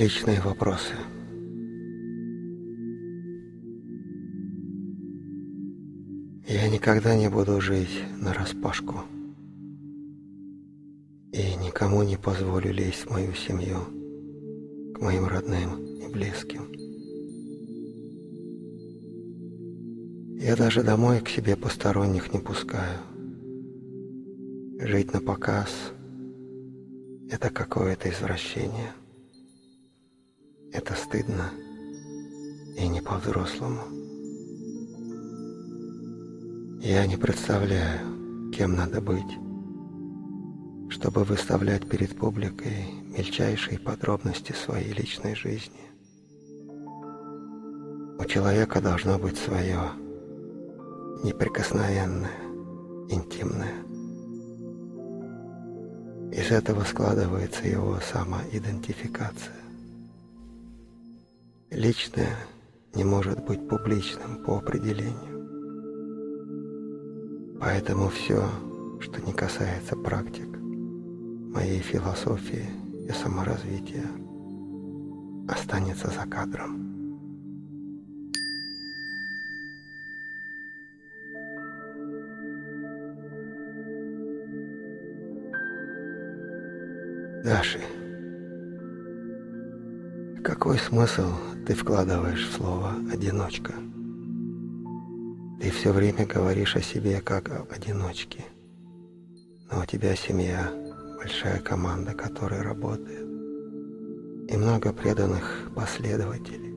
Личные вопросы. Я никогда не буду жить на распашку. И никому не позволю лезть в мою семью, к моим родным и близким. Я даже домой к себе посторонних не пускаю. Жить на показ – это какое-то извращение. Это стыдно и не по-взрослому. Я не представляю, кем надо быть, чтобы выставлять перед публикой мельчайшие подробности своей личной жизни. У человека должно быть свое, неприкосновенное, интимное. Из этого складывается его самоидентификация. Личное не может быть публичным по определению. Поэтому все, что не касается практик, моей философии и саморазвития, останется за кадром. Даши, какой смысл ты вкладываешь в слово «одиночка»? Ты все время говоришь о себе как об одиночке. Но у тебя семья, большая команда, которая работает, и много преданных последователей.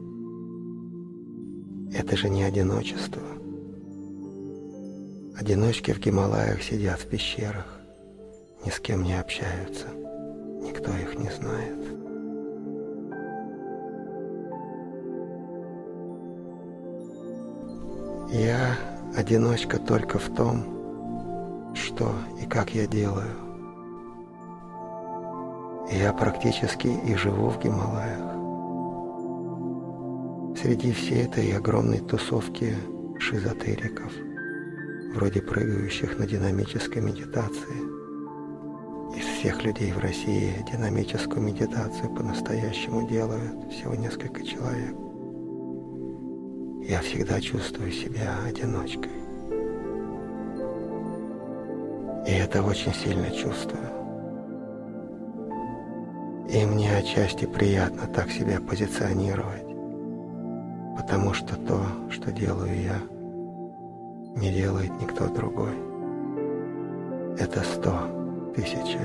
Это же не одиночество. Одиночки в Гималаях сидят в пещерах, ни с кем не общаются, никто их не знает. Я одиночка только в том, что и как я делаю. Я практически и живу в Гималаях. Среди всей этой огромной тусовки шизотериков, вроде прыгающих на динамической медитации. Из всех людей в России динамическую медитацию по-настоящему делают всего несколько человек я всегда чувствую себя одиночкой. И это очень сильно чувствую. И мне отчасти приятно так себя позиционировать, потому что то, что делаю я, не делает никто другой. Это сто, тысяча,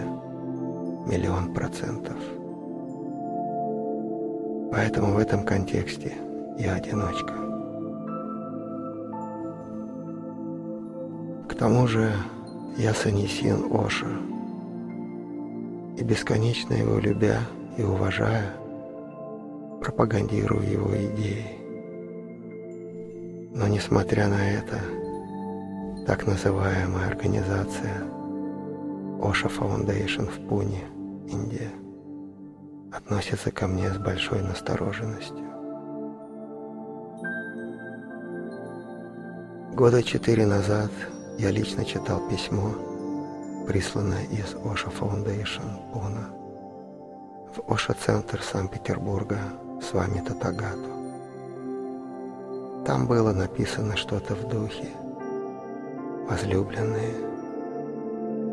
миллион процентов. Поэтому в этом контексте я одиночка. Тому же я Санисин Оша, и бесконечно его любя и уважая, пропагандирую его идеи. Но несмотря на это, так называемая организация Оша Foundation в Пуне, Индия, относится ко мне с большой настороженностью. Года четыре назад я лично читал письмо, присланное из Оша Foundation Пуна в Оша-центр Санкт-Петербурга с вами Татагату. Там было написано что-то в духе. Возлюбленные,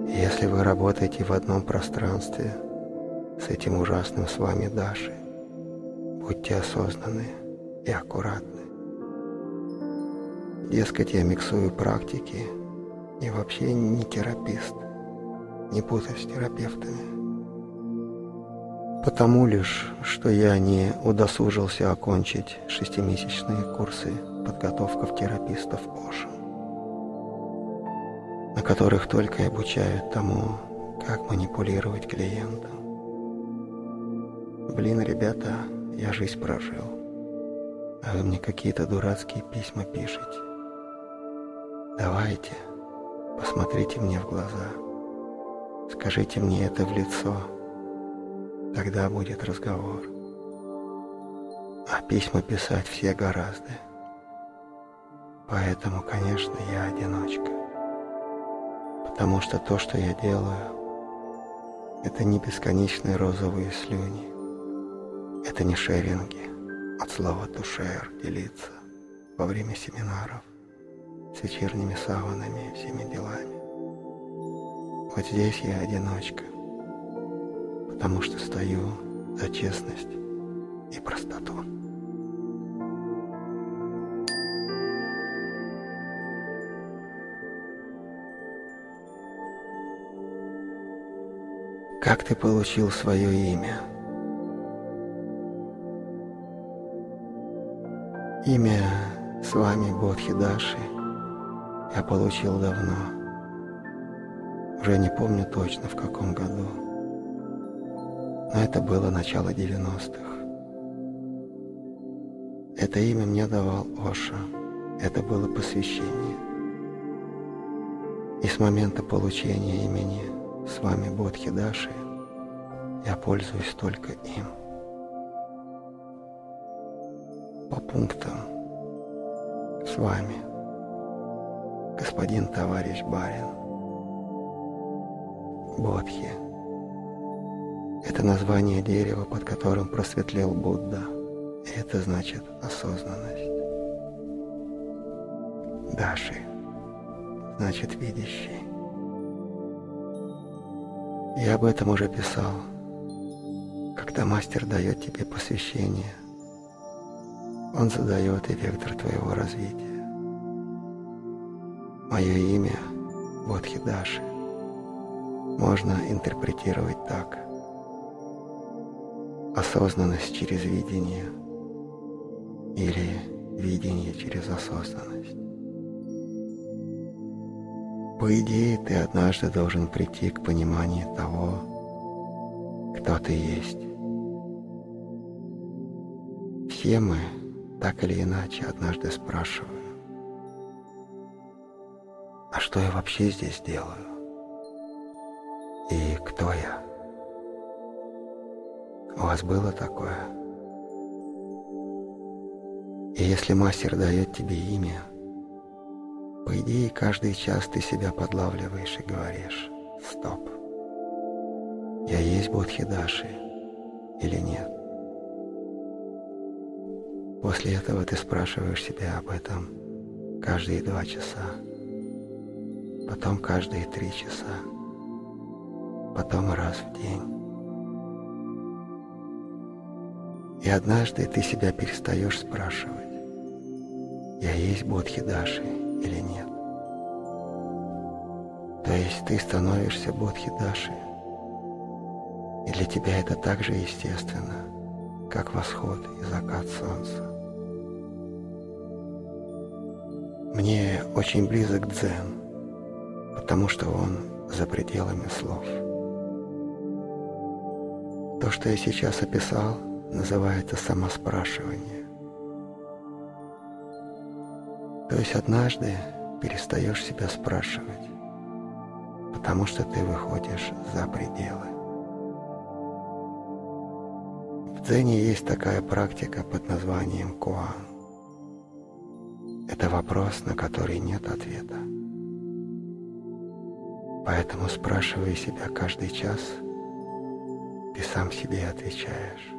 если вы работаете в одном пространстве с этим ужасным с вами Дашей, будьте осознанны и аккуратны. Дескать, я миксую практики, и вообще не терапист. Не путай с терапевтами. Потому лишь, что я не удосужился окончить шестимесячные курсы подготовков терапистов ОША, на которых только и обучают тому, как манипулировать клиентом. Блин, ребята, я жизнь прожил, а вы мне какие-то дурацкие письма пишете. Давайте, Посмотрите мне в глаза. Скажите мне это в лицо. Тогда будет разговор. А письма писать все гораздо. Поэтому, конечно, я одиночка. Потому что то, что я делаю, это не бесконечные розовые слюни. Это не шеринги, от слова «тушер» — делиться во время семинаров с вечерними саванами и всеми делами. Вот здесь я одиночка, потому что стою за честность и простоту. Как ты получил свое имя? Имя с вами Бодхидаши я получил давно. Уже не помню точно в каком году. Но это было начало 90-х. Это имя мне давал Оша. Это было посвящение. И с момента получения имени с вами Бодхидаши я пользуюсь только им. По пунктам с вами, господин товарищ барин. Бодхи – это название дерева, под которым просветлел Будда, и это значит осознанность. Даши – значит видящий. Я об этом уже писал. Когда мастер дает тебе посвящение, он задает и вектор твоего развития. Мое имя – Бодхидаши. Можно интерпретировать так. Осознанность через видение или видение через осознанность. По идее, ты однажды должен прийти к пониманию того, кто ты есть. Все мы, так или иначе, однажды спрашиваем, что я вообще здесь делаю? И кто я? У вас было такое? И если мастер дает тебе имя – по идее, каждый час ты себя подлавливаешь и говоришь «Стоп! Я есть Бодхидаши или нет?» После этого ты спрашиваешь себя об этом каждые два часа, потом каждые три часа, потом раз в день. И однажды ты себя перестаешь спрашивать «Я есть Бодхидаши или нет. То есть ты становишься Бодхидаши, и для тебя это так же естественно, как восход и закат солнца. Мне очень близок дзен, потому что он за пределами слов. То, что я сейчас описал, называется самоспрашивание. То есть однажды перестаешь себя спрашивать, потому что ты выходишь за пределы. В дзене есть такая практика под названием куан. Это вопрос, на который нет ответа. Поэтому, спрашивая себя каждый час, ты сам себе отвечаешь.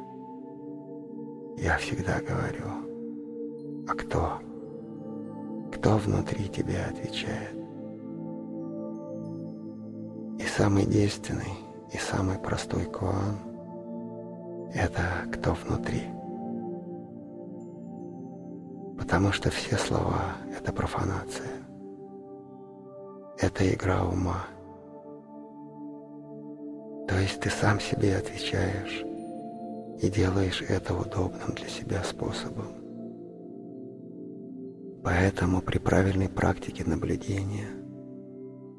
Я всегда говорю, а кто? кто внутри тебя отвечает. И самый действенный, и самый простой куан – это кто внутри. Потому что все слова – это профанация. Это игра ума. То есть ты сам себе отвечаешь и делаешь это удобным для себя способом. Поэтому при правильной практике наблюдения,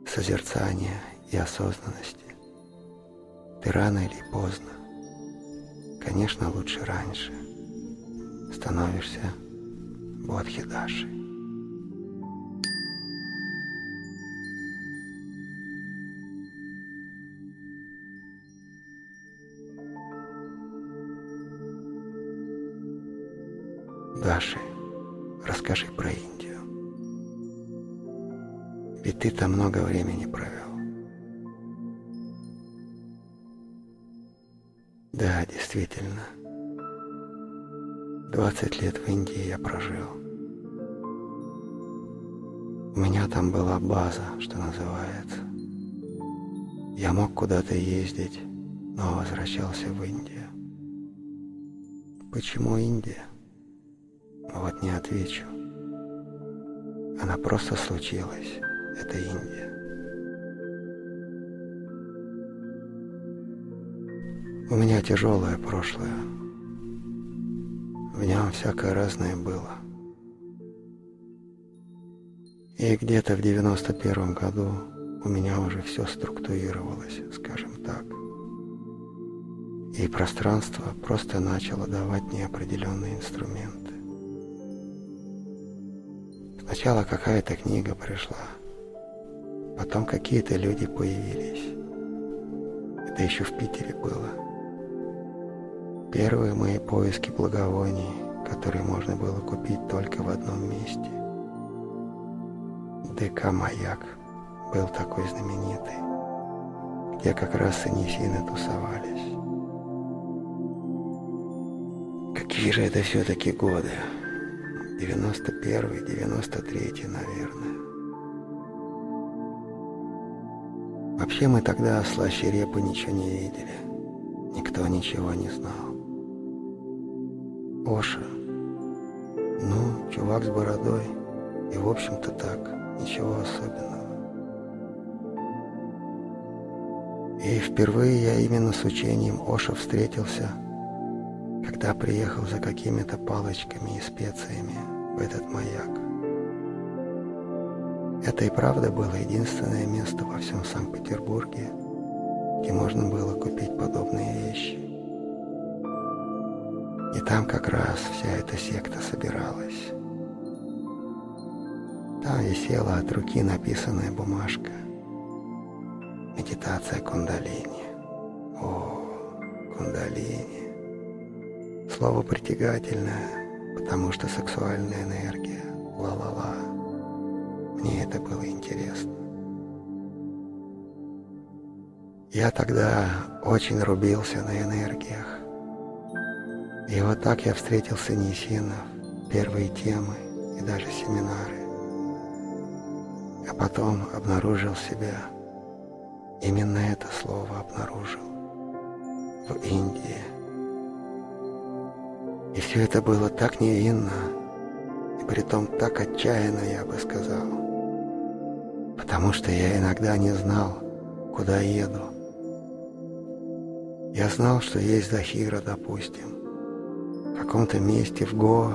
созерцания и осознанности ты рано или поздно, конечно, лучше раньше, становишься Бодхидашей. Даши – Расскажи про Индию. Ведь ты там много времени провел. Да, действительно. 20 лет в Индии я прожил. У меня там была база, что называется. Я мог куда-то ездить, но возвращался в Индию. Почему Индия? Вот не отвечу. Она просто случилась. Это Индия. У меня тяжелое прошлое. В нем всякое разное было. И где-то в 91 году у меня уже все структурировалось, скажем так. И пространство просто начало давать неопределенные инструменты. Сначала какая-то книга пришла, потом какие-то люди появились. Это еще в Питере было. Первые мои поиски благовоний, которые можно было купить только в одном месте. ДК «Маяк» был такой знаменитый, где как раз санисины тусовались. Какие же это все-таки годы? 91-й, 93-й, наверное. Вообще мы тогда слаще репы ничего не видели. Никто ничего не знал. Оша. Ну, чувак с бородой. И, в общем-то, так. Ничего особенного. И впервые я именно с учением Оша встретился – когда приехал за какими-то палочками и специями в этот маяк. Это и правда было единственное место во всем Санкт-Петербурге, где можно было купить подобные вещи. И там как раз вся эта секта собиралась. Там висела от руки написанная бумажка. Медитация кундалини. О, кундалини. Слово притягательное, потому что сексуальная энергия. Ла-ла-ла. Мне это было интересно. Я тогда очень рубился на энергиях. И вот так я встретил Санисинов, первые темы и даже семинары. А потом обнаружил себя. Именно это слово обнаружил. В Индии. И все это было так невинно, и притом так отчаянно, я бы сказал. Потому что я иногда не знал, куда еду. Я знал, что есть Захира, допустим. В каком-то месте в Гоа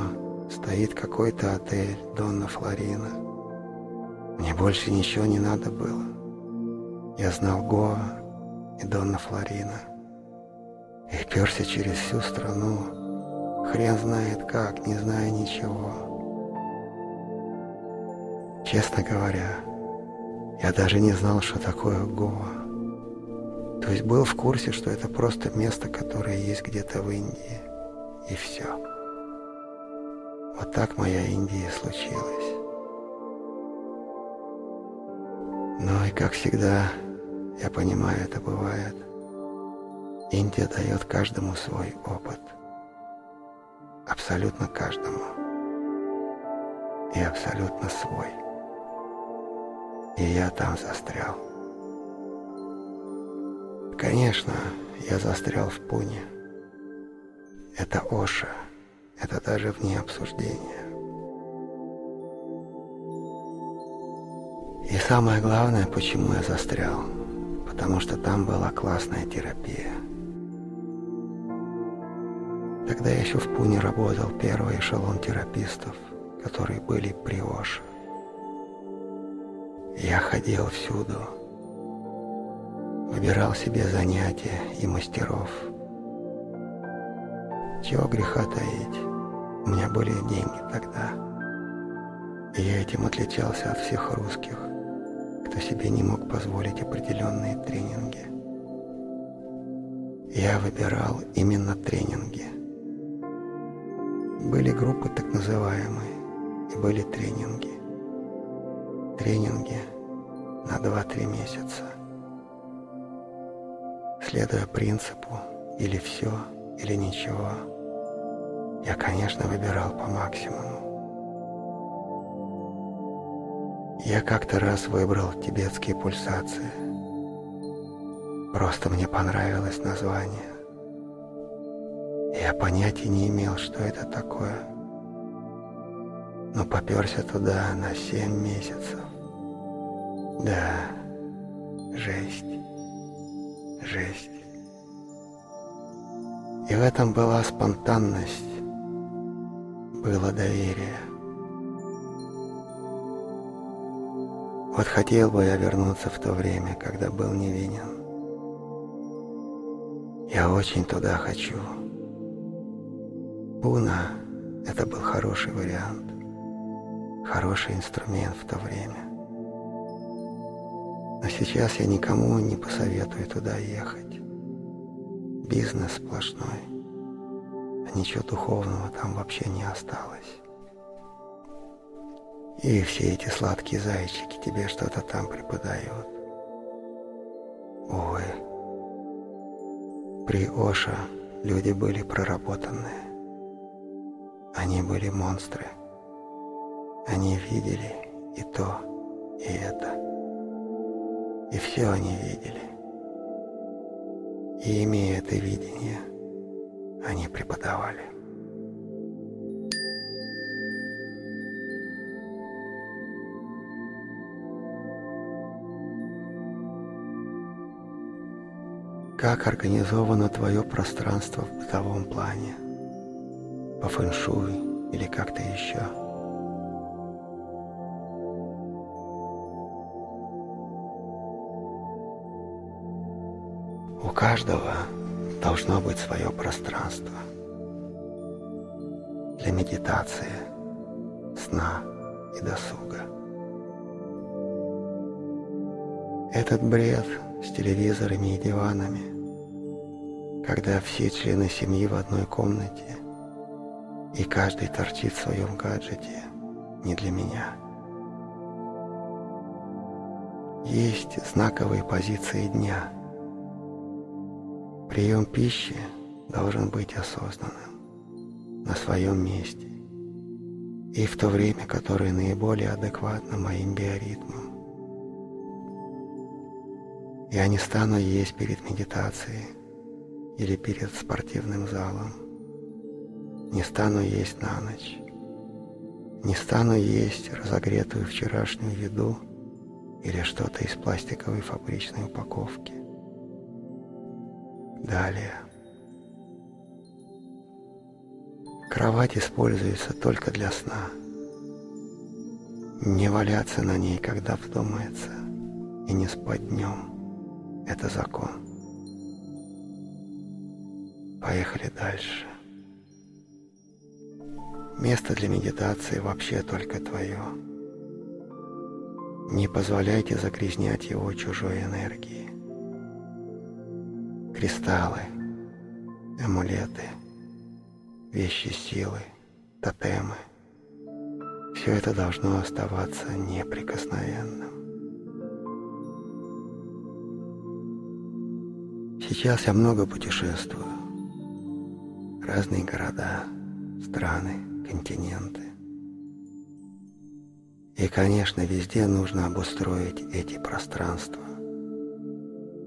стоит какой-то отель Донна Флорина. Мне больше ничего не надо было. Я знал Гоа и Донна Флорина. И перся через всю страну, Хрен знает как, не зная ничего. Честно говоря, я даже не знал, что такое Гоа. То есть был в курсе, что это просто место, которое есть где-то в Индии. И все. Вот так моя Индия случилась. Но и как всегда, я понимаю, это бывает. Индия дает каждому свой опыт – абсолютно каждому и абсолютно свой. И я там застрял. Конечно, я застрял в Пуне. Это Оша, это даже вне обсуждения. И самое главное, почему я застрял, потому что там была классная терапия – Тогда я еще в Пуне работал первый эшелон терапистов, которые были при Оше. Я ходил всюду, выбирал себе занятия и мастеров. Чего греха таить, у меня были деньги тогда. И я этим отличался от всех русских, кто себе не мог позволить определенные тренинги. Я выбирал именно тренинги – были группы так называемые и были тренинги. Тренинги на 2-3 месяца. Следуя принципу или все, или ничего. Я, конечно, выбирал по максимуму. Я как-то раз выбрал тибетские пульсации. Просто мне понравилось название. Я понятия не имел, что это такое. Но поперся туда на семь месяцев. Да, жесть, жесть. И в этом была спонтанность, было доверие. Вот хотел бы я вернуться в то время, когда был невинен. Я очень туда хочу. Пуна — это был хороший вариант, хороший инструмент в то время. Но сейчас я никому не посоветую туда ехать. Бизнес сплошной, а ничего духовного там вообще не осталось. И все эти сладкие зайчики тебе что-то там преподают. Ой, при Оша люди были проработанные. Они были монстры. Они видели и то, и это. И все они видели. И имея это видение, они преподавали. как организовано твое пространство в бытовом плане, по фэншуй или как-то еще. У каждого должно быть свое пространство для медитации, сна и досуга. Этот бред с телевизорами и диванами когда все члены семьи в одной комнате, и каждый торчит в своем гаджете, не для меня. Есть знаковые позиции дня. Прием пищи должен быть осознанным, на своем месте, и в то время, которое наиболее адекватно моим биоритмам. Я не стану есть перед медитацией, или перед спортивным залом. Не стану есть на ночь. Не стану есть разогретую вчерашнюю еду или что-то из пластиковой фабричной упаковки. Далее. Кровать используется только для сна. Не валяться на ней, когда вздумается, и не спать днем. Это закон. Поехали дальше. Место для медитации вообще только твое. Не позволяйте загрязнять его чужой энергией. Кристаллы, амулеты, вещи силы, тотемы – все это должно оставаться неприкосновенным. Сейчас я много путешествую разные города, страны, континенты. И, конечно, везде нужно обустроить эти пространства.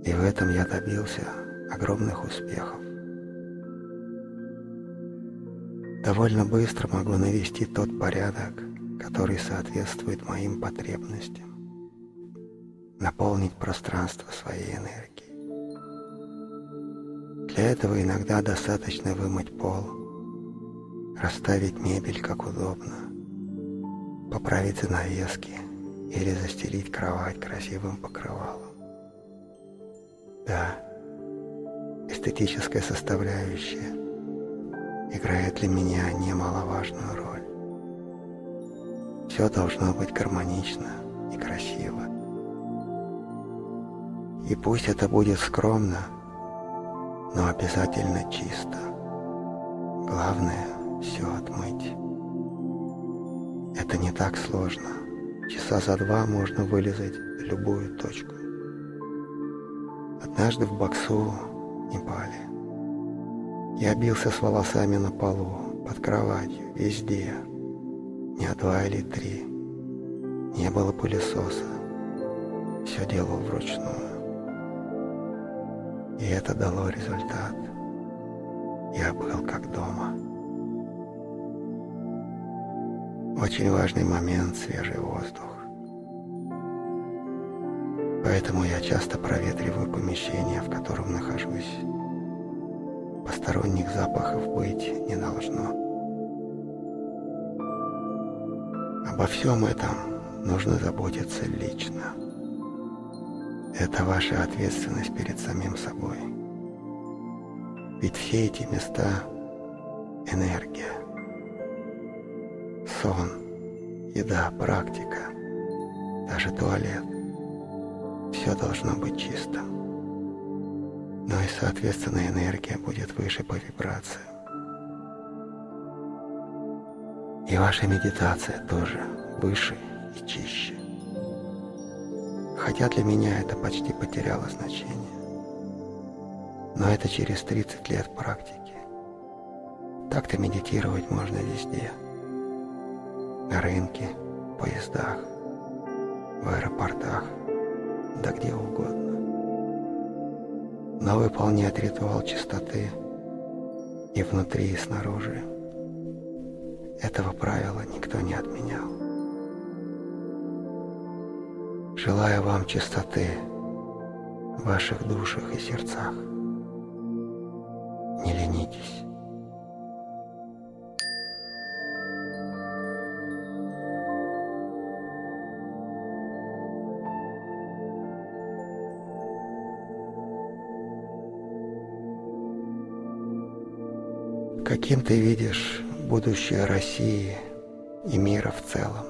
И в этом я добился огромных успехов. Довольно быстро могу навести тот порядок, который соответствует моим потребностям. Наполнить пространство своей энергией. Для этого иногда достаточно вымыть пол, расставить мебель как удобно, поправить занавески или застелить кровать красивым покрывалом. Да, эстетическая составляющая играет для меня немаловажную роль. Все должно быть гармонично и красиво. И пусть это будет скромно, но обязательно чисто. Главное – все отмыть. Это не так сложно. Часа за два можно вылезать любую точку. Однажды в Боксу, Непале, я бился с волосами на полу, под кроватью, везде. Не два или три. Не было пылесоса. Все делал вручную. И это дало результат. Я был как дома. Очень важный момент – свежий воздух. Поэтому я часто проветриваю помещение, в котором нахожусь. Посторонних запахов быть не должно. Обо всем этом нужно заботиться лично. Это ваша ответственность перед самим собой. Ведь все эти места – энергия, сон, еда, практика, даже туалет – все должно быть чистым. Но и, соответственно, энергия будет выше по вибрациям. И ваша медитация тоже выше и чище хотя для меня это почти потеряло значение. Но это через 30 лет практики. Так-то медитировать можно везде. На рынке, поездах, в аэропортах, да где угодно. Но выполнять ритуал чистоты и внутри, и снаружи. Этого правила никто не отменял. Желаю вам чистоты в ваших душах и сердцах. Каким ты видишь будущее России и мира в целом?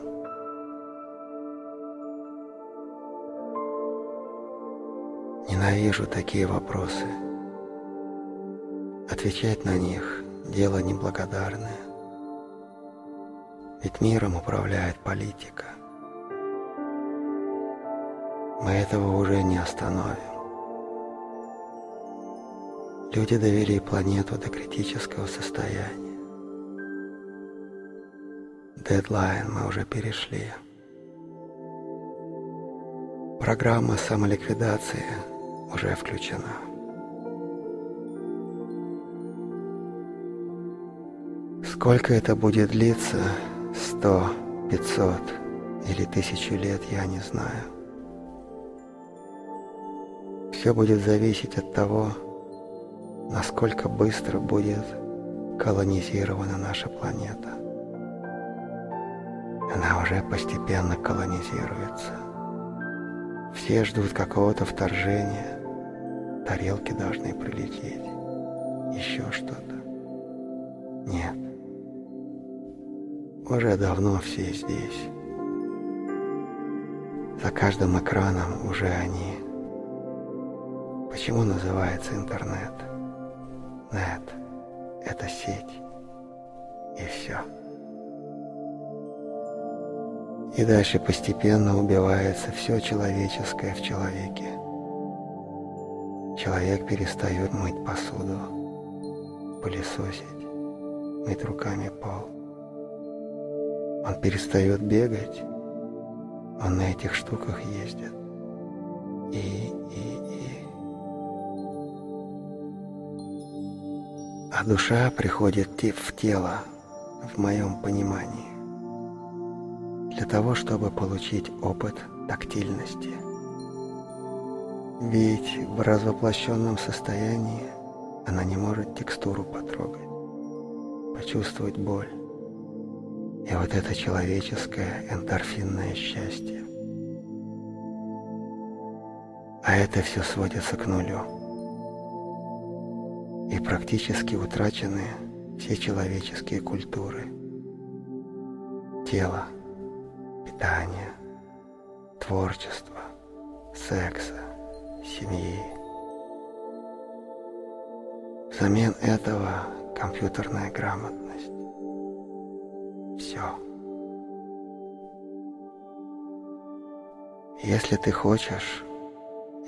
Ненавижу такие вопросы. Отвечать на них – дело неблагодарное. Ведь миром управляет политика. Мы этого уже не остановим. Люди довели планету до критического состояния. Дедлайн мы уже перешли. Программа самоликвидации уже включена. Сколько это будет длиться, сто, пятьсот или тысячу лет, я не знаю. Все будет зависеть от того, насколько быстро будет колонизирована наша планета. Она уже постепенно колонизируется. Все ждут какого-то вторжения, тарелки должны прилететь, еще что-то. Нет. Уже давно все здесь. За каждым экраном уже они. Почему называется интернет? Нет, это сеть. И все. И дальше постепенно убивается все человеческое в человеке. Человек перестает мыть посуду, пылесосить, мыть руками пол. Он перестает бегать, он на этих штуках ездит. И, и, А душа приходит в тело, в моем понимании, для того, чтобы получить опыт тактильности – ведь в развоплощенном состоянии она не может текстуру потрогать, почувствовать боль. И вот это человеческое эндорфинное счастье. А это все сводится к нулю. И практически утрачены все человеческие культуры. Тело, питание, творчество, секса, семьи. Взамен этого компьютерная грамотность. Все. Если ты хочешь,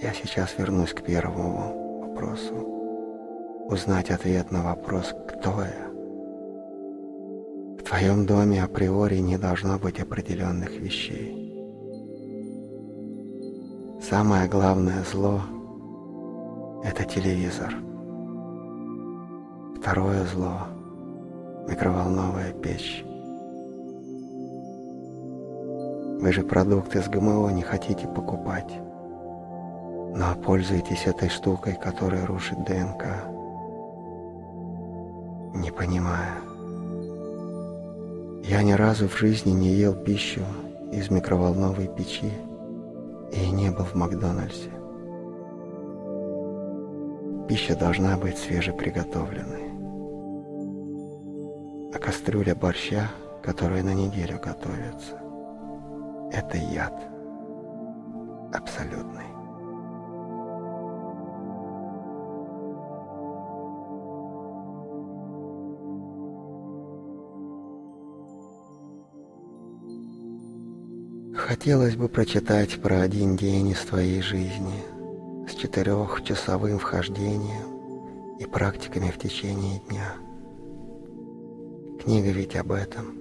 я сейчас вернусь к первому вопросу. Узнать ответ на вопрос «Кто я?» твоем доме априори не должно быть определенных вещей. Самое главное зло – это телевизор. Второе зло – микроволновая печь. Вы же продукты с ГМО не хотите покупать, но пользуетесь этой штукой, которая рушит ДНК, не понимая – я ни разу в жизни не ел пищу из микроволновой печи и не был в Макдональдсе. Пища должна быть свежеприготовленной. А кастрюля борща, которая на неделю готовится, это яд. Абсолютный. Хотелось бы прочитать про один день из твоей жизни с четырехчасовым вхождением и практиками в течение дня. Книга ведь об этом.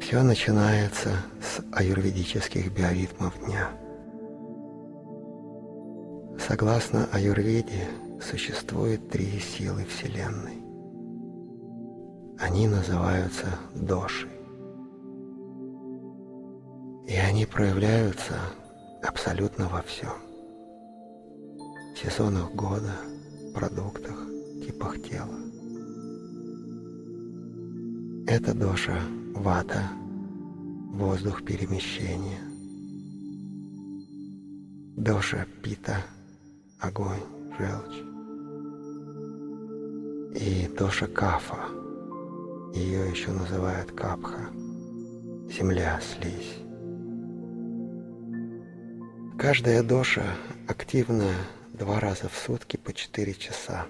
Все начинается с аюрведических биоритмов дня. Согласно аюрведе, существует три силы Вселенной. Они называются доши. И они проявляются абсолютно во всем. В сезонах года, продуктах, типах тела. Это доша вата, воздух перемещения. Доша пита, огонь, желчь. И доша кафа, ее еще называют капха, земля, слизь. Каждая доша активна два раза в сутки по 4 часа.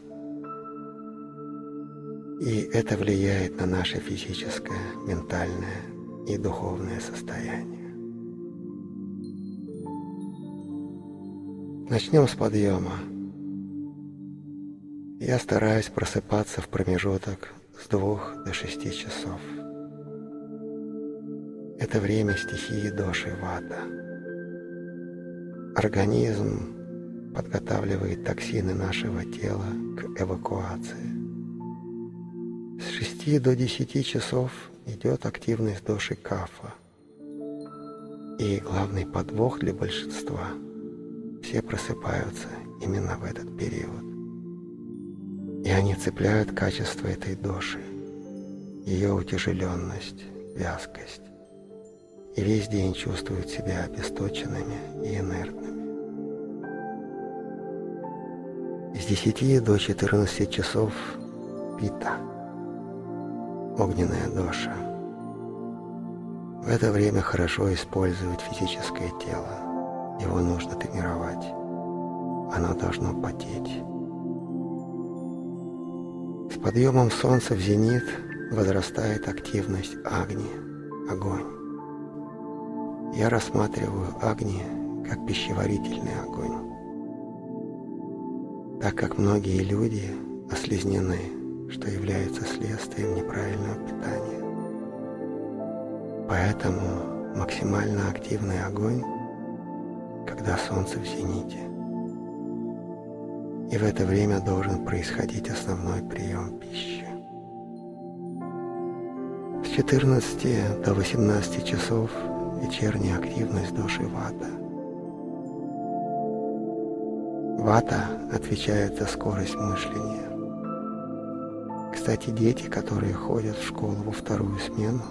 И это влияет на наше физическое, ментальное и духовное состояние. Начнем с подъема. Я стараюсь просыпаться в промежуток с двух до шести часов. Это время стихии доши вата. Организм подготавливает токсины нашего тела к эвакуации. С 6 до 10 часов идет активность доши кафа. И главный подвох для большинства – все просыпаются именно в этот период. И они цепляют качество этой души, ее утяжеленность, вязкость. И весь день чувствуют себя обесточенными и инертными. С 10 до 14 часов пита, огненная доша. В это время хорошо использовать физическое тело. Его нужно тренировать. Оно должно потеть. Подъемом солнца в зенит возрастает активность Агни, огонь. Я рассматриваю Агни как пищеварительный огонь, так как многие люди ослезнены, что является следствием неправильного питания. Поэтому максимально активный огонь, когда солнце в зените – и в это время должен происходить основной прием пищи. С 14 до 18 часов вечерняя активность души вата. Вата отвечает за скорость мышления. Кстати, дети, которые ходят в школу во вторую смену,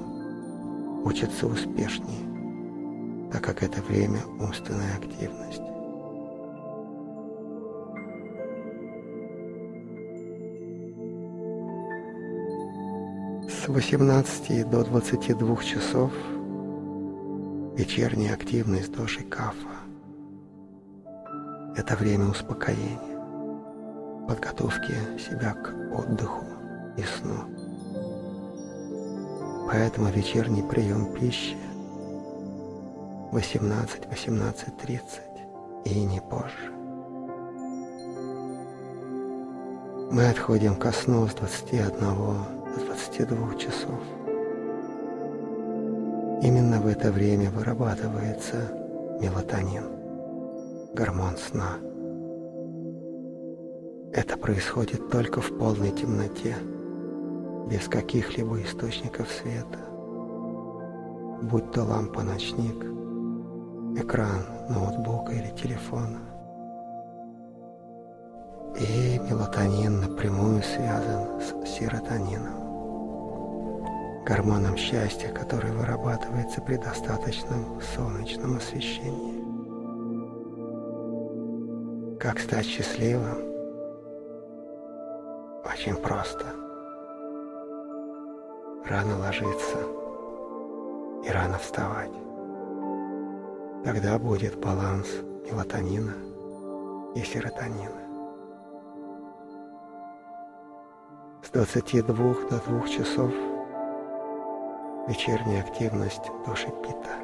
учатся успешнее, так как это время умственной активности. С 18 до 22 часов вечерняя активность доши кафа. Это время успокоения, подготовки себя к отдыху и сну. Поэтому вечерний прием пищи 18-18.30 и не позже. мы отходим ко сну с 21 до 22 часов. Именно в это время вырабатывается мелатонин, гормон сна. Это происходит только в полной темноте, без каких-либо источников света. Будь то лампа-ночник, экран ноутбука или телефона. И мелатонин напрямую связан с серотонином, гормоном счастья, который вырабатывается при достаточном солнечном освещении. Как стать счастливым? Очень просто. Рано ложиться и рано вставать. Тогда будет баланс мелатонина и серотонина. С 22 до 2 часов вечерняя активность души пита.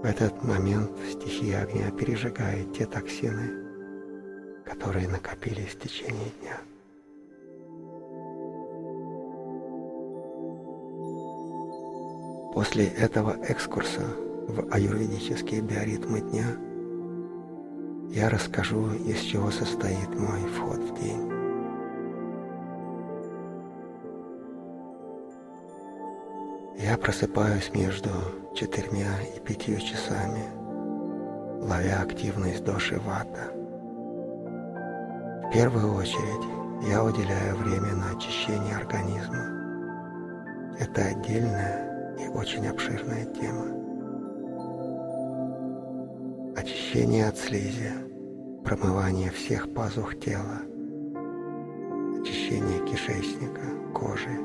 В этот момент стихия огня пережигает те токсины, которые накопились в течение дня. После этого экскурса в аюрведические биоритмы дня я расскажу, из чего состоит мой вход в день. Я просыпаюсь между четырьмя и пятью часами, ловя активность доши вата – в первую очередь я уделяю время на очищение организма. Это отдельная и очень обширная тема. Очищение от слизи, промывание всех пазух тела, очищение кишечника, кожи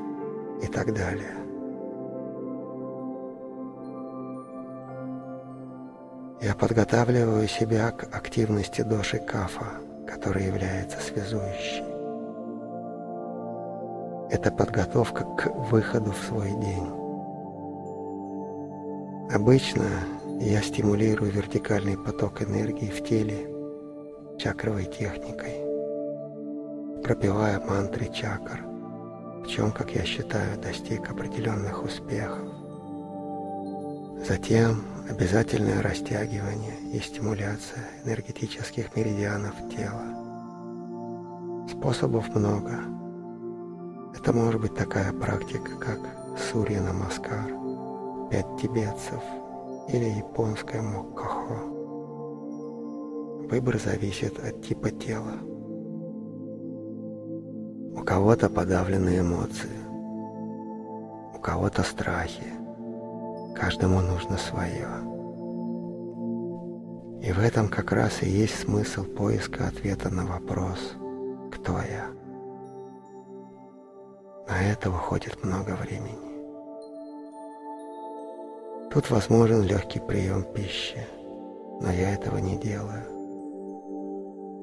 и так далее. Я подготавливаю себя к активности доши кафа – который является связующей. Это подготовка к выходу в свой день. Обычно я стимулирую вертикальный поток энергии в теле чакровой техникой, пропивая мантры чакр, в чем, как я считаю, достиг определенных успехов. Затем обязательное растягивание и стимуляция энергетических меридианов тела. Способов много. Это может быть такая практика, как Сурья Намаскар, пять тибетцев или японская моккахо. Выбор зависит от типа тела. У кого-то подавленные эмоции, у кого-то страхи, Каждому нужно свое. И в этом как раз и есть смысл поиска ответа на вопрос «Кто я?». На это уходит много времени. Тут возможен легкий прием пищи, но я этого не делаю.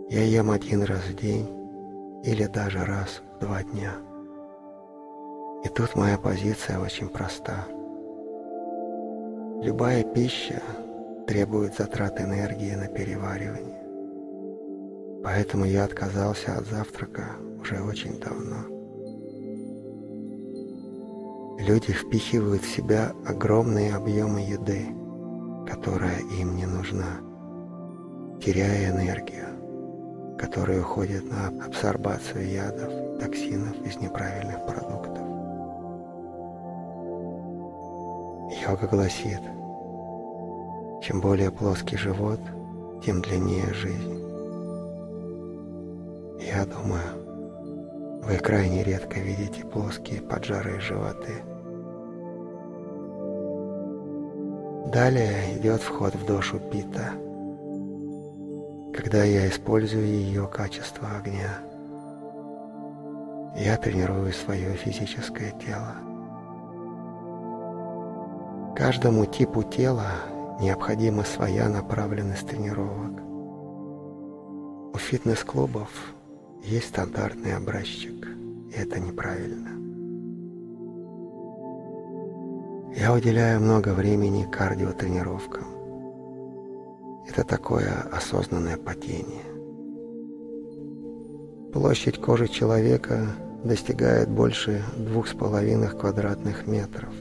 Я ем один раз в день или даже раз в два дня. И тут моя позиция очень проста – Любая пища требует затрат энергии на переваривание. Поэтому я отказался от завтрака уже очень давно. Люди впихивают в себя огромные объемы еды, которая им не нужна, теряя энергию, которая уходит на абсорбацию ядов, токсинов из неправильных продуктов. Йога гласит, чем более плоский живот, тем длиннее жизнь. Я думаю, вы крайне редко видите плоские поджарые животы. Далее идет вход в душу пита, когда я использую ее качество огня. Я тренирую свое физическое тело. Каждому типу тела необходима своя направленность тренировок. У фитнес-клубов есть стандартный образчик, и это неправильно. Я уделяю много времени кардиотренировкам. Это такое осознанное потение. Площадь кожи человека достигает больше двух с половиной квадратных метров.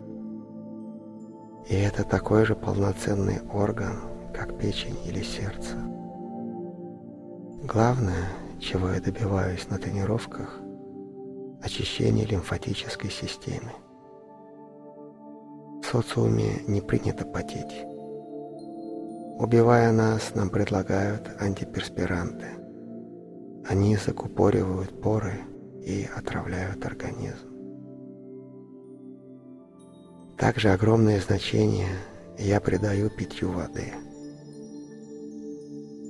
И это такой же полноценный орган, как печень или сердце. Главное, чего я добиваюсь на тренировках – очищение лимфатической системы. В социуме не принято потеть. Убивая нас, нам предлагают антиперспиранты. Они закупоривают поры и отравляют организм. Также огромное значение я придаю питью воды.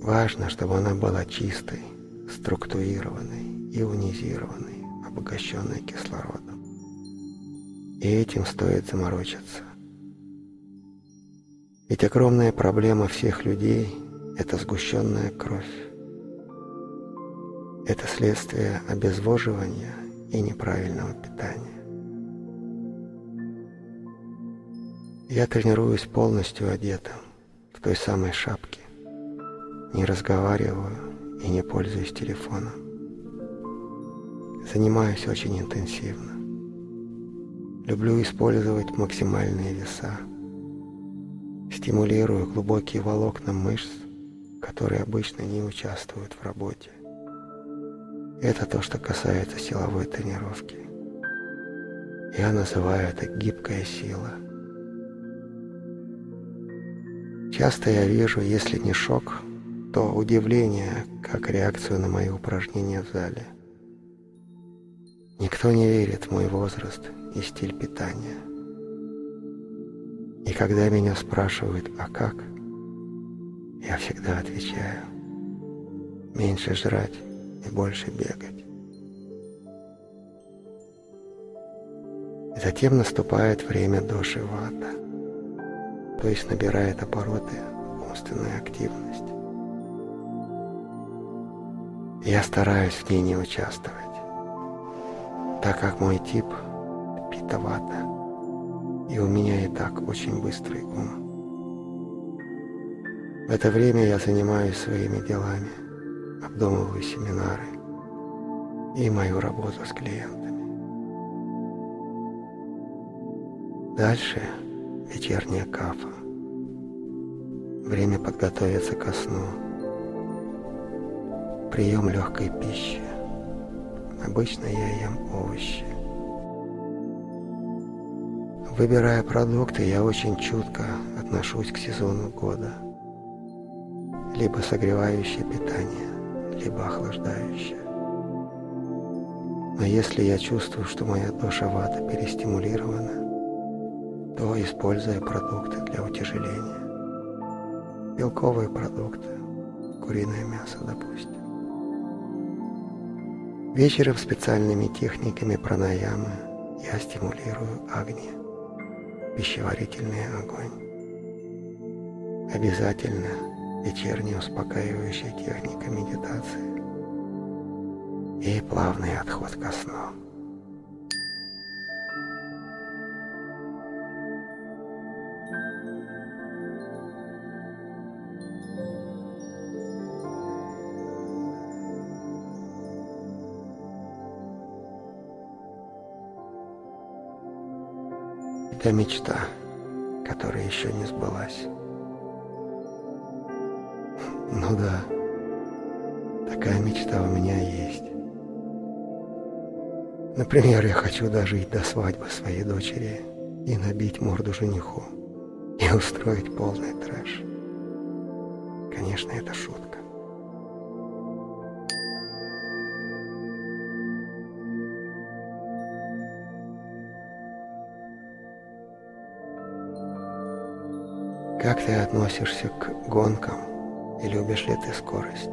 Важно, чтобы она была чистой, структурированной, ионизированной, обогащенной кислородом. И этим стоит заморочиться. Ведь огромная проблема всех людей – это сгущенная кровь. Это следствие обезвоживания и неправильного питания. Я тренируюсь полностью одетым, в той самой шапке. Не разговариваю и не пользуюсь телефоном. Занимаюсь очень интенсивно. Люблю использовать максимальные веса. Стимулирую глубокие волокна мышц, которые обычно не участвуют в работе. Это то, что касается силовой тренировки. Я называю это гибкая сила – Часто я вижу, если не шок, то удивление, как реакцию на мои упражнения в зале. Никто не верит в мой возраст и стиль питания. И когда меня спрашивают «а как?», я всегда отвечаю «меньше жрать и больше бегать». Затем наступает время доши вата то есть набирает обороты умственная активность. Я стараюсь в ней не участвовать, так как мой тип питовата, и у меня и так очень быстрый ум. В это время я занимаюсь своими делами, обдумываю семинары и мою работу с клиентами. Дальше вечерняя кафа. Время подготовиться ко сну. Прием легкой пищи. Обычно я ем овощи. Выбирая продукты, я очень чутко отношусь к сезону года. Либо согревающее питание, либо охлаждающее. Но если я чувствую, что моя душа вата перестимулирована, то используя продукты для утяжеления. Белковые продукты, куриное мясо, допустим. Вечером специальными техниками пранаямы я стимулирую агни, пищеварительный огонь. Обязательно вечерняя успокаивающая техника медитации и плавный отход ко сну. Это мечта, которая еще не сбылась. Ну да, такая мечта у меня есть. Например, я хочу дожить до свадьбы своей дочери и набить морду жениху и устроить полный трэш. Конечно, это шутка. Как ты относишься к гонкам и любишь ли ты скорость?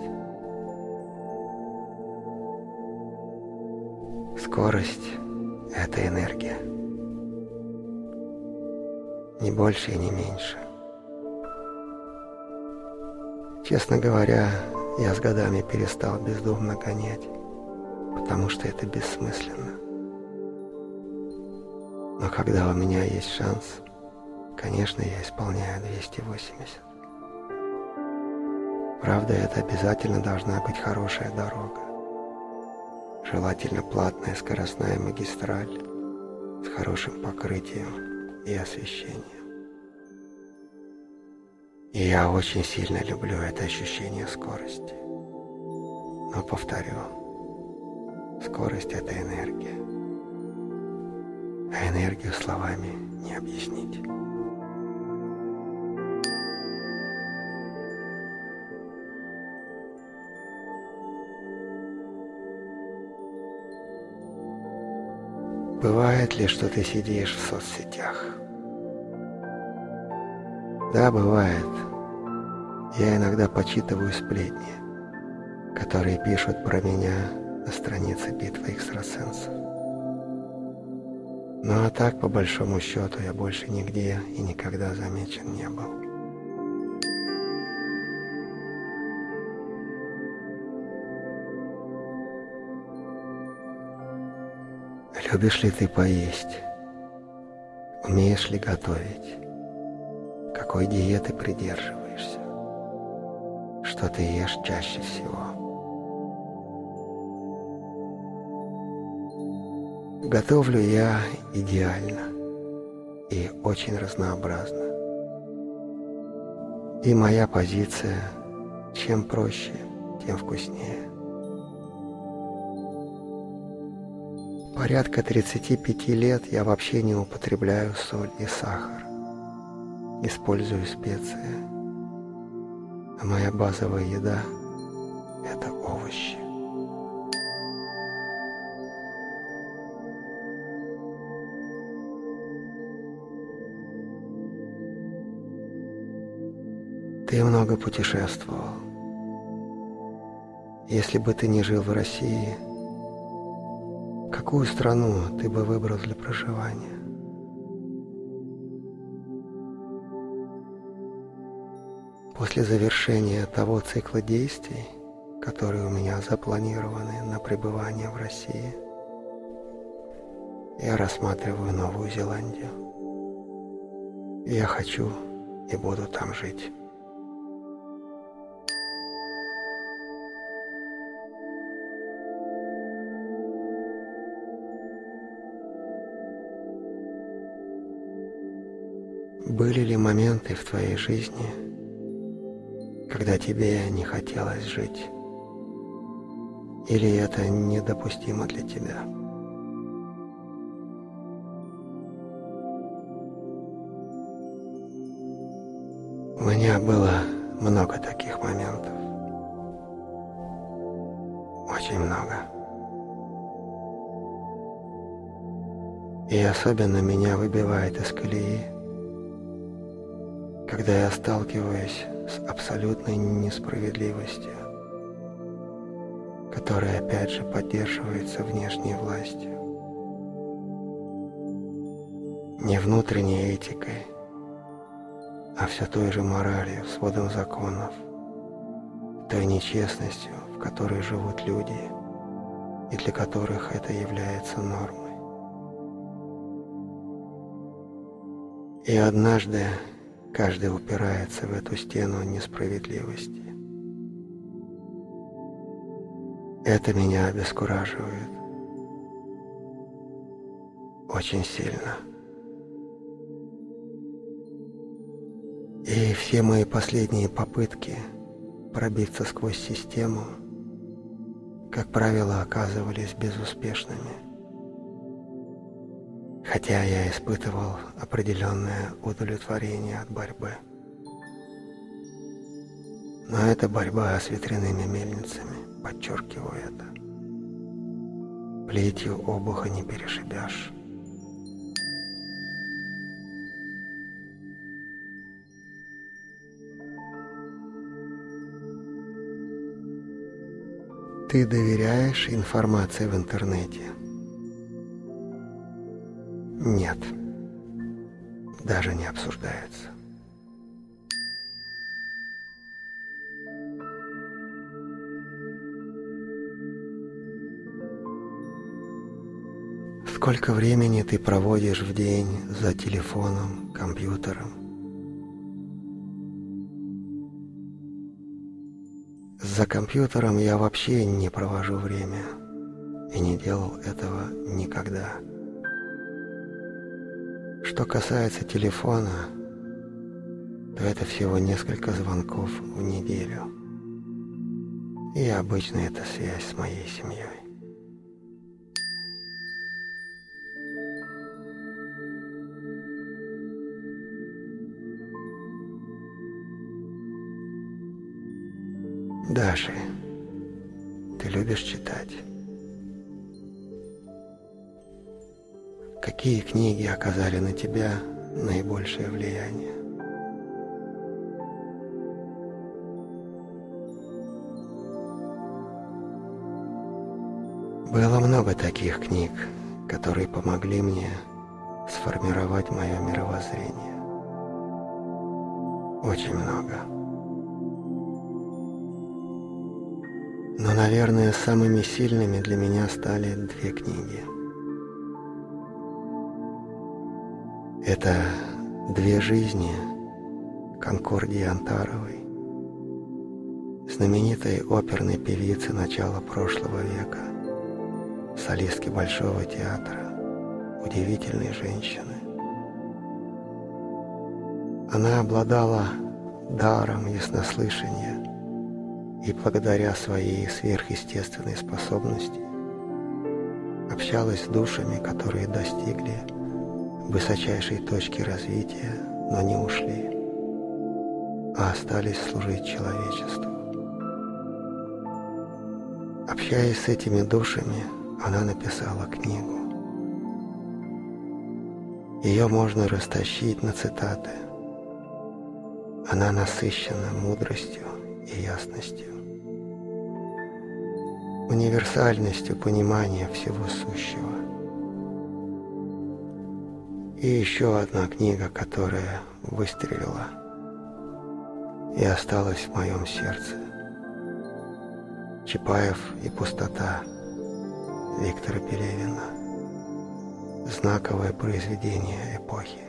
Скорость – это энергия. Не больше и не меньше. Честно говоря, я с годами перестал бездумно гонять, потому что это бессмысленно. Но когда у меня есть шанс – Конечно, я исполняю 280. Правда, это обязательно должна быть хорошая дорога. желательно платная скоростная магистраль с хорошим покрытием и освещением. И я очень сильно люблю это ощущение скорости. Но повторю, скорость — это энергия. А энергию словами не объяснить. Бывает ли, что ты сидишь в соцсетях? Да, бывает. Я иногда почитываю сплетни, которые пишут про меня на странице битвы экстрасенсов. Ну а так, по большому счету, я больше нигде и никогда замечен не был. Любишь ли ты поесть? Умеешь ли готовить? Какой диеты придерживаешься? Что ты ешь чаще всего? Готовлю я идеально и очень разнообразно. И моя позиция – чем проще, тем вкуснее. Порядка 35 лет я вообще не употребляю соль и сахар. Использую специи. А моя базовая еда – это овощи. Ты много путешествовал. Если бы ты не жил в России – Какую страну ты бы выбрал для проживания? После завершения того цикла действий, которые у меня запланированы на пребывание в России, я рассматриваю Новую Зеландию. Я хочу и буду там жить. Были ли моменты в твоей жизни, когда тебе не хотелось жить? Или это недопустимо для тебя? У меня было много таких моментов. Очень много. И особенно меня выбивает из колеи когда я сталкиваюсь с абсолютной несправедливостью, которая опять же поддерживается внешней властью, не внутренней этикой, а все той же моралью, сводом законов, той нечестностью, в которой живут люди и для которых это является нормой. И однажды Каждый упирается в эту стену несправедливости. Это меня обескураживает. Очень сильно. И все мои последние попытки пробиться сквозь систему, как правило, оказывались безуспешными хотя я испытывал определенное удовлетворение от борьбы. Но это борьба с ветряными мельницами, подчеркиваю это. Плетью обуха не перешибешь. Ты доверяешь информации в интернете? Нет, даже не обсуждается. Сколько времени ты проводишь в день за телефоном, компьютером? За компьютером я вообще не провожу время. и не делал этого никогда. Что касается телефона, то это всего несколько звонков в неделю. И обычно это связь с моей семьей. Даши, ты любишь читать? Какие книги оказали на тебя наибольшее влияние? Было много таких книг, которые помогли мне сформировать мое мировоззрение. Очень много. Но, наверное, самыми сильными для меня стали две книги. Это «Две жизни» Конкордии Антаровой, знаменитой оперной певицы начала прошлого века – солистки Большого театра, удивительной женщины. Она обладала даром яснослышания и благодаря своей сверхъестественной способности общалась с душами, которые достигли высочайшей точки развития, но не ушли, а остались служить человечеству. Общаясь с этими душами, она написала книгу. Ее можно растащить на цитаты. Она насыщена мудростью и ясностью, универсальностью понимания всего сущего. И еще одна книга, которая выстрелила и осталась в моем сердце. Чапаев и пустота – Виктора Пелевина. Знаковое произведение эпохи.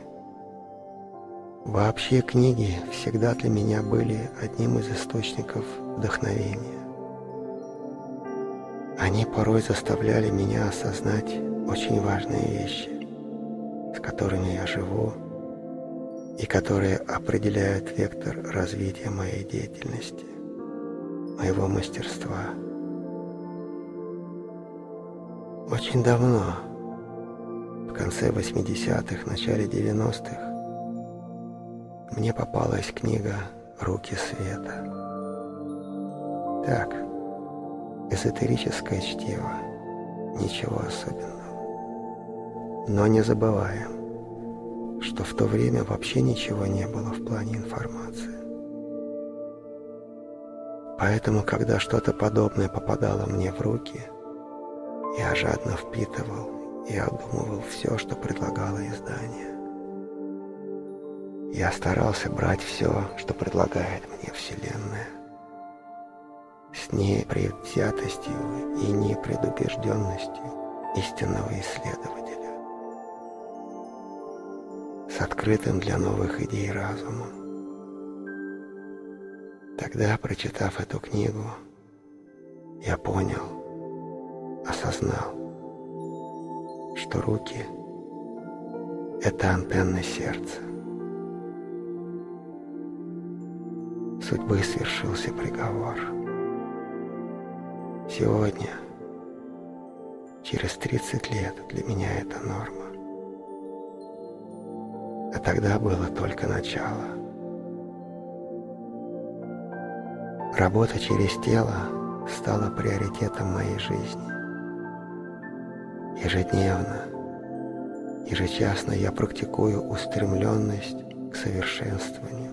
Вообще книги всегда для меня были одним из источников вдохновения. Они порой заставляли меня осознать очень важные вещи, с которыми я живу и которые определяют вектор развития моей деятельности, моего мастерства – очень давно, в конце 80-х, начале 90-х, мне попалась книга «Руки света». Так, эзотерическое чтиво, ничего особенного. Но не забываем, что в то время вообще ничего не было в плане информации. Поэтому, когда что-то подобное попадало мне в руки – я жадно впитывал и обдумывал все, что предлагало издание. Я старался брать все, что предлагает мне Вселенная, с непредвзятостью и непредубежденностью истинного исследователя, с открытым для новых идей разумом. Тогда, прочитав эту книгу, я понял, осознал, что руки — это антенны сердца. Судьбы свершился приговор. Сегодня, через 30 лет, для меня это норма. А тогда было только начало. Работа через тело стала приоритетом моей жизни. Ежедневно, ежечасно я практикую устремленность к совершенствованию,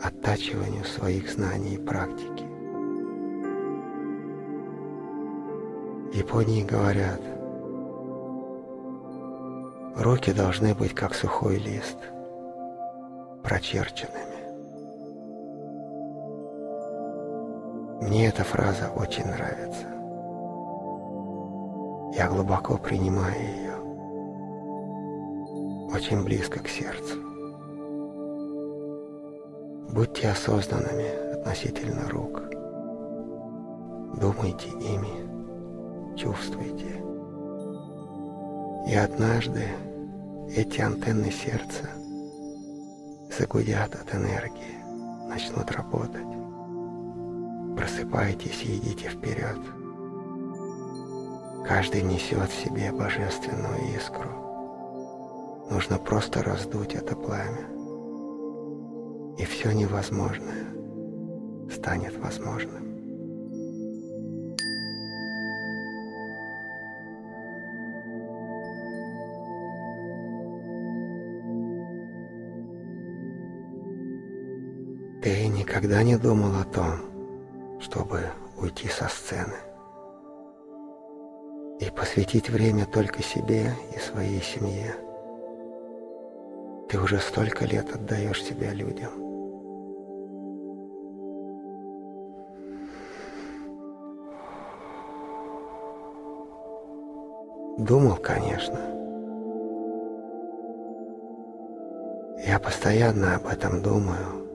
оттачиванию своих знаний и практики. В Японии говорят, руки должны быть как сухой лист, прочерченными. Мне эта фраза очень нравится. Я глубоко принимаю ее, очень близко к сердцу. Будьте осознанными относительно рук. Думайте ими, чувствуйте. И однажды эти антенны сердца загудят от энергии, начнут работать. Просыпайтесь и идите вперед. Каждый несет в себе божественную искру. Нужно просто раздуть это пламя. И все невозможное станет возможным. Никогда не думал о том, чтобы уйти со сцены и посвятить время только себе и своей семье. Ты уже столько лет отдаешь себя людям. Думал, конечно. Я постоянно об этом думаю,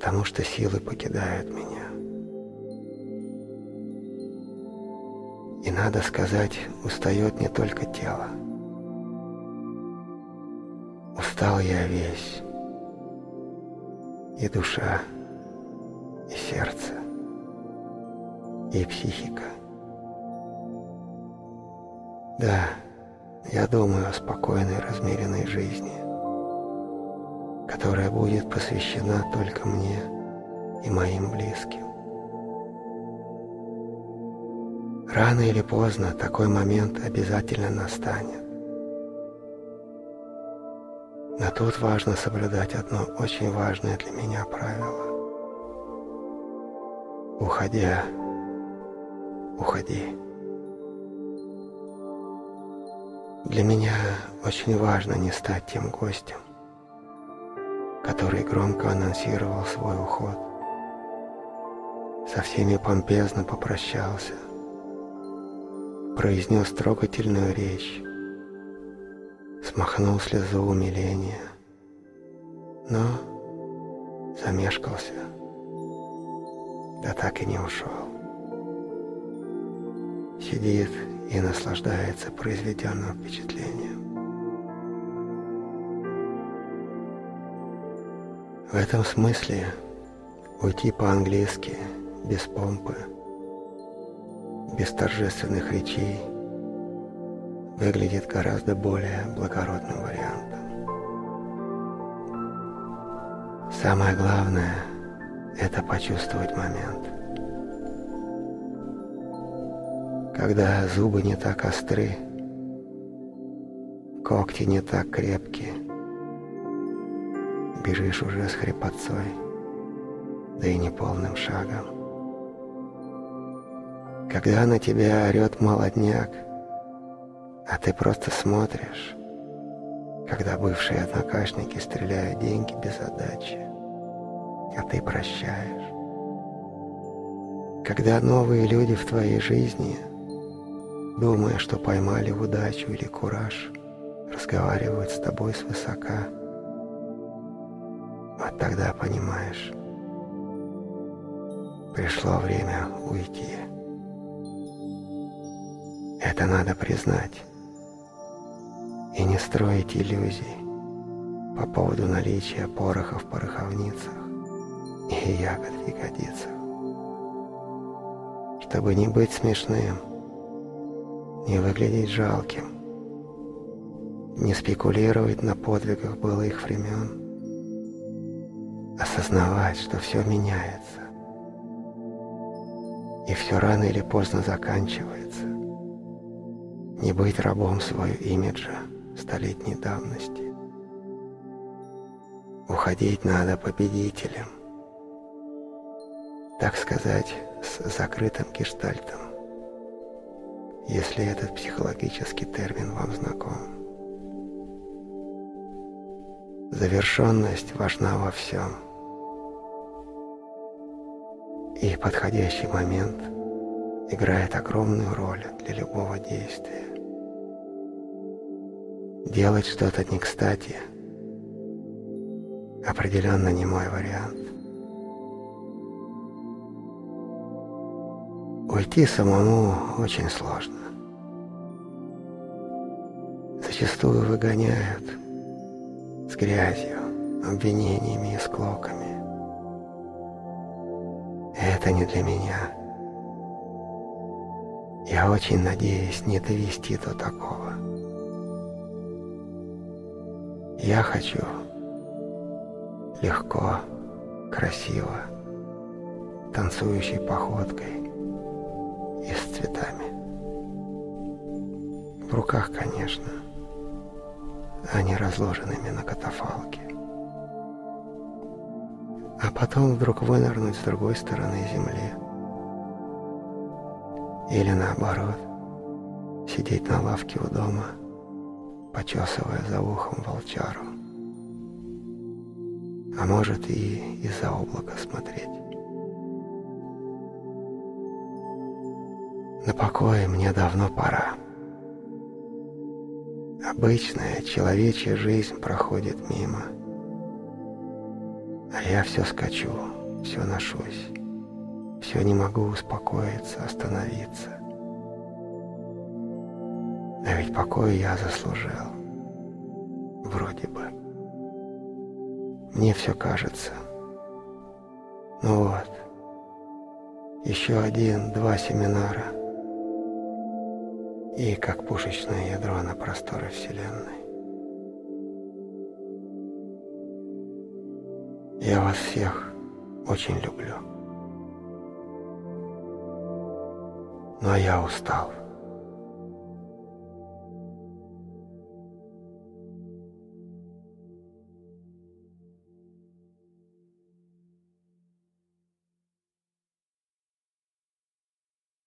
потому что силы покидают меня. И надо сказать, устает не только тело. Устал я весь, и душа, и сердце, и психика. Да, я думаю о спокойной, размеренной жизни – которая будет посвящена только мне и моим близким. Рано или поздно такой момент обязательно настанет. Но тут важно соблюдать одно очень важное для меня правило. Уходя, уходи. Для меня очень важно не стать тем гостем, который громко анонсировал свой уход. Со всеми помпезно попрощался, произнес трогательную речь, смахнул слезу умиления, но замешкался, да так и не ушел. Сидит и наслаждается произведенным впечатлением. В этом смысле уйти по-английски, без помпы, без торжественных речей, выглядит гораздо более благородным вариантом. Самое главное – это почувствовать момент. Когда зубы не так остры, когти не так крепкие, бежишь уже с хрипотцой, да и не полным шагом. Когда на тебя орет молодняк, а ты просто смотришь, когда бывшие однокашники стреляют деньги без отдачи, а ты прощаешь. Когда новые люди в твоей жизни, думая, что поймали удачу или кураж, разговаривают с тобой свысока – вот тогда понимаешь, пришло время уйти. Это надо признать. И не строить иллюзий по поводу наличия пороха в пороховницах и ягод в ягодицах. Чтобы не быть смешным, не выглядеть жалким, не спекулировать на подвигах былых времен – осознавать, что все меняется. И все рано или поздно заканчивается. Не быть рабом своего имиджа столетней давности. Уходить надо победителем. Так сказать, с закрытым гештальтом, если этот психологический термин вам знаком. Завершенность важна во всем – и подходящий момент играет огромную роль для любого действия. Делать что-то не кстати определенно не мой вариант. Уйти самому очень сложно. Зачастую выгоняют с грязью, обвинениями и склоками. Это не для меня. Я очень надеюсь не довести до такого. Я хочу легко, красиво, танцующей походкой и с цветами. В руках, конечно, а не разложенными на катафалке. А потом вдруг вынырнуть с другой стороны земли. Или наоборот, сидеть на лавке у дома, почесывая за ухом волчару а может и из-за облака смотреть. На покое мне давно пора. Обычная человечья жизнь проходит мимо, а я все скачу, все ношусь, все не могу успокоиться, остановиться. А ведь покой я заслужил, вроде бы. Мне все кажется. Ну вот, еще один, два семинара. И как пушечное ядро на просторы Вселенной. Я вас всех очень люблю. Но я устал.